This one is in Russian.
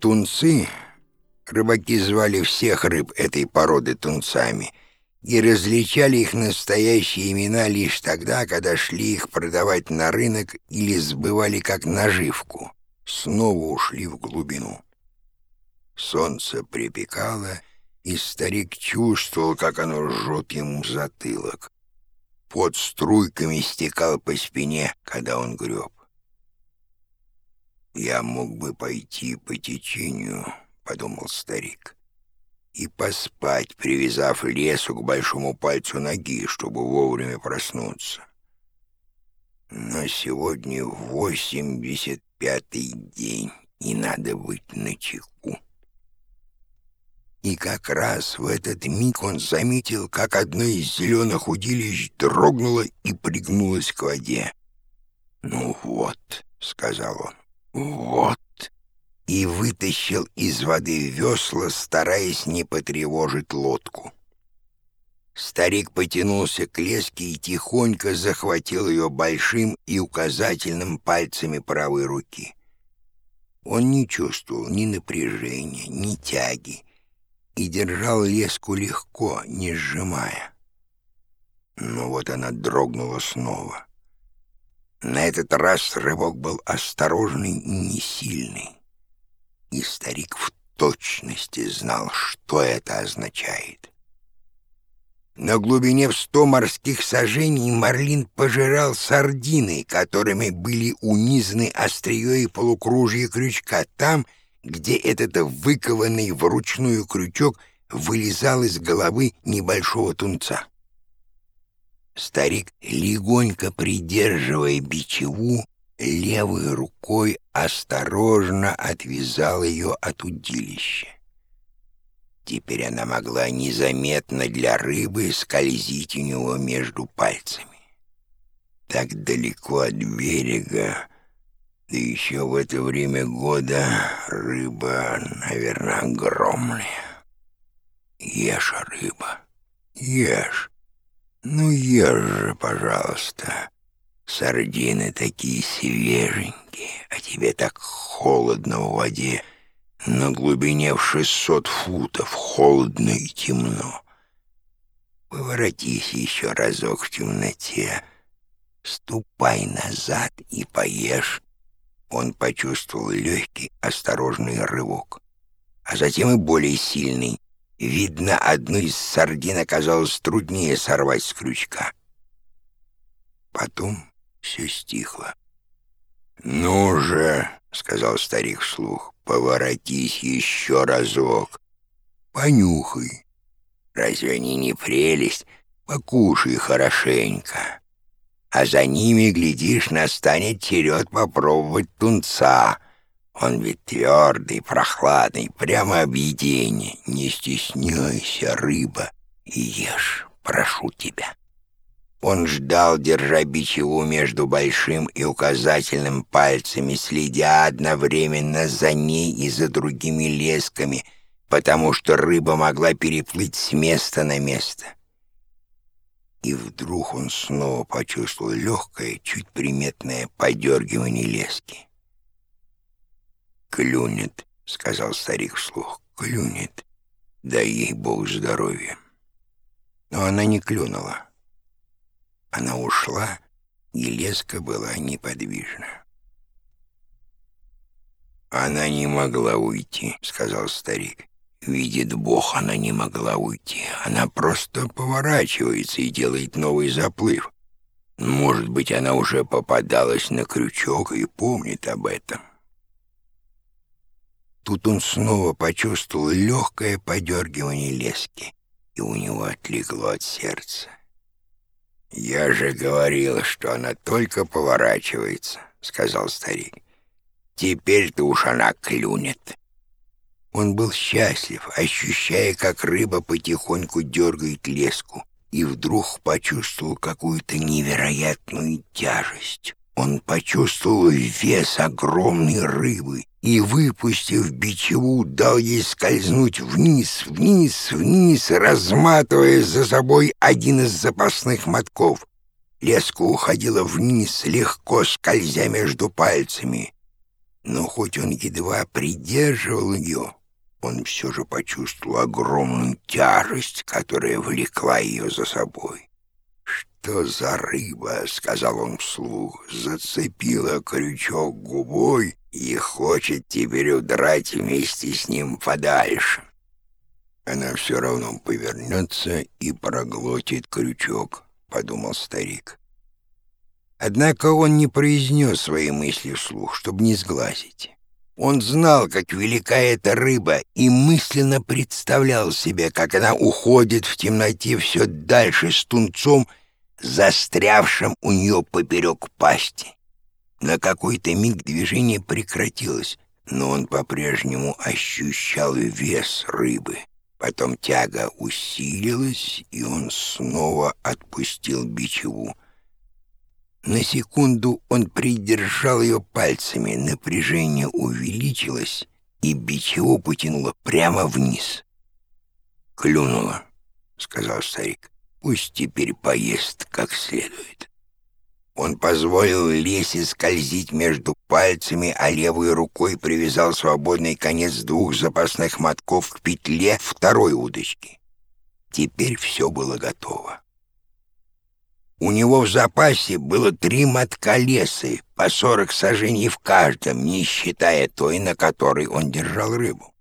Тунцы, рыбаки звали всех рыб этой породы тунцами и различали их настоящие имена лишь тогда, когда шли их продавать на рынок или сбывали как наживку, снова ушли в глубину. Солнце припекало, и старик чувствовал, как оно жжет ему затылок. Под струйками стекал по спине, когда он греб. «Я мог бы пойти по течению», — подумал старик, «и поспать, привязав лесу к большому пальцу ноги, чтобы вовремя проснуться. Но сегодня восемьдесят пятый день, и надо быть начеку». И как раз в этот миг он заметил, как одно из зеленых удилищ дрогнуло и пригнулось к воде. «Ну вот», — сказал он, «Вот!» и вытащил из воды весла, стараясь не потревожить лодку. Старик потянулся к леске и тихонько захватил ее большим и указательным пальцами правой руки. Он не чувствовал ни напряжения, ни тяги и держал леску легко, не сжимая. Но вот она дрогнула снова — на этот раз рывок был осторожный и не сильный. И старик в точности знал, что это означает. На глубине в сто морских сажений Марлин пожирал сардины, которыми были унизаны острие и полукружье крючка, там, где этот выкованный вручную крючок вылезал из головы небольшого тунца. Старик, легонько придерживая бичеву, левой рукой осторожно отвязал ее от удилища. Теперь она могла незаметно для рыбы скользить у него между пальцами. Так далеко от берега, да еще в это время года рыба, наверное, огромная. Ешь, рыба, ешь. «Ну, ешь же, пожалуйста. Сардины такие свеженькие, а тебе так холодно в воде. На глубине в шестьсот футов холодно и темно. Поворотись еще разок в темноте. Ступай назад и поешь». Он почувствовал легкий, осторожный рывок, а затем и более сильный, Видно, одну из сардин оказалось труднее сорвать с крючка. Потом все стихло. «Ну же», — сказал старик вслух, — «поворотись еще разок. Понюхай. Разве они не прелесть? Покушай хорошенько. А за ними, глядишь, настанет черед попробовать тунца». Он ведь твердый, прохладный, прямо объедение. Не стесняйся, рыба, и ешь, прошу тебя. Он ждал, держа бичеву между большим и указательным пальцами, следя одновременно за ней и за другими лесками, потому что рыба могла переплыть с места на место. И вдруг он снова почувствовал легкое, чуть приметное подергивание лески. «Клюнет», — сказал старик вслух, — «клюнет. Дай ей Бог здоровья». Но она не клюнула. Она ушла, и леска была неподвижна. «Она не могла уйти», — сказал старик. «Видит Бог, она не могла уйти. Она просто поворачивается и делает новый заплыв. Может быть, она уже попадалась на крючок и помнит об этом». Тут он снова почувствовал легкое подергивание лески, и у него отлегло от сердца. «Я же говорил, что она только поворачивается», — сказал старик. «Теперь-то уж она клюнет». Он был счастлив, ощущая, как рыба потихоньку дергает леску, и вдруг почувствовал какую-то невероятную тяжесть. Он почувствовал вес огромной рыбы и, выпустив бичеву, дал ей скользнуть вниз, вниз, вниз, разматывая за собой один из запасных мотков. Леска уходила вниз, легко скользя между пальцами. Но хоть он едва придерживал ее, он все же почувствовал огромную тяжесть, которая влекла ее за собой. «Что за рыба?» — сказал он вслух. «Зацепила крючок губой и хочет теперь удрать вместе с ним подальше». «Она все равно повернется и проглотит крючок», — подумал старик. Однако он не произнес свои мысли вслух, чтобы не сглазить. Он знал, как велика эта рыба, и мысленно представлял себе, как она уходит в темноте все дальше с тунцом, застрявшим у нее поперек пасти. На какой-то миг движение прекратилось, но он по-прежнему ощущал вес рыбы. Потом тяга усилилась, и он снова отпустил бичеву. На секунду он придержал ее пальцами, напряжение увеличилось, и бичево потянуло прямо вниз. «Клюнуло», — сказал старик. «Пусть теперь поест как следует». Он позволил лесе скользить между пальцами, а левой рукой привязал свободный конец двух запасных мотков к петле второй удочки. Теперь все было готово. У него в запасе было три мотка лесы, по сорок сажений в каждом, не считая той, на которой он держал рыбу.